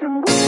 Come on.